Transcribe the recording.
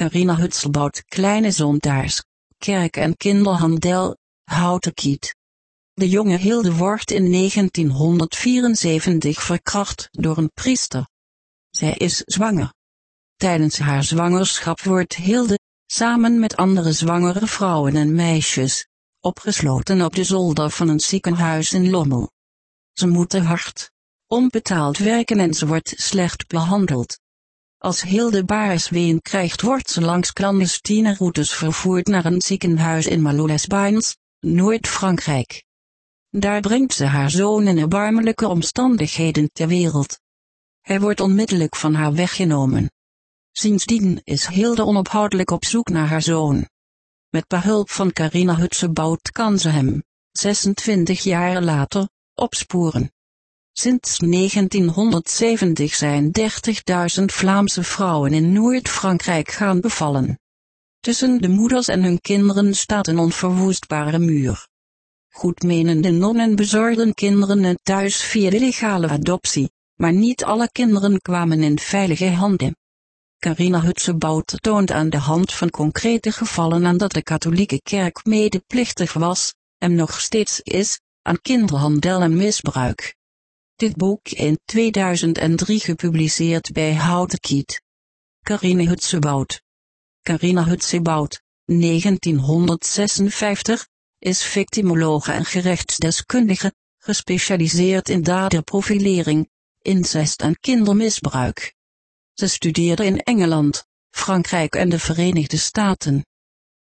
Carina Hutselbout Kleine Zondaars, Kerk- en Kinderhandel, Houten Kiet. De jonge Hilde wordt in 1974 verkracht door een priester. Zij is zwanger. Tijdens haar zwangerschap wordt Hilde, samen met andere zwangere vrouwen en meisjes, opgesloten op de zolder van een ziekenhuis in Lommel. Ze moeten hard, onbetaald werken en ze wordt slecht behandeld. Als Hilde Baarsween krijgt wordt ze langs clandestine routes vervoerd naar een ziekenhuis in Malolles-Bains, Noord-Frankrijk. Daar brengt ze haar zoon in erbarmelijke omstandigheden ter wereld. Hij wordt onmiddellijk van haar weggenomen. Sindsdien is Hilde onophoudelijk op zoek naar haar zoon. Met behulp van Carina Hutsebout kan ze hem, 26 jaar later, opsporen. Sinds 1970 zijn 30.000 Vlaamse vrouwen in Noord-Frankrijk gaan bevallen. Tussen de moeders en hun kinderen staat een onverwoestbare muur. Goedmenende nonnen bezorgden kinderen het thuis via de legale adoptie, maar niet alle kinderen kwamen in veilige handen. Carina Hutsebout toont aan de hand van concrete gevallen aan dat de katholieke kerk medeplichtig was, en nog steeds is, aan kinderhandel en misbruik. Dit boek in 2003 gepubliceerd bij Houten Kiet. Carine Hutsebout. Carina Hutsebout, 1956, is victimologe en gerechtsdeskundige, gespecialiseerd in daderprofilering, incest en kindermisbruik. Ze studeerde in Engeland, Frankrijk en de Verenigde Staten.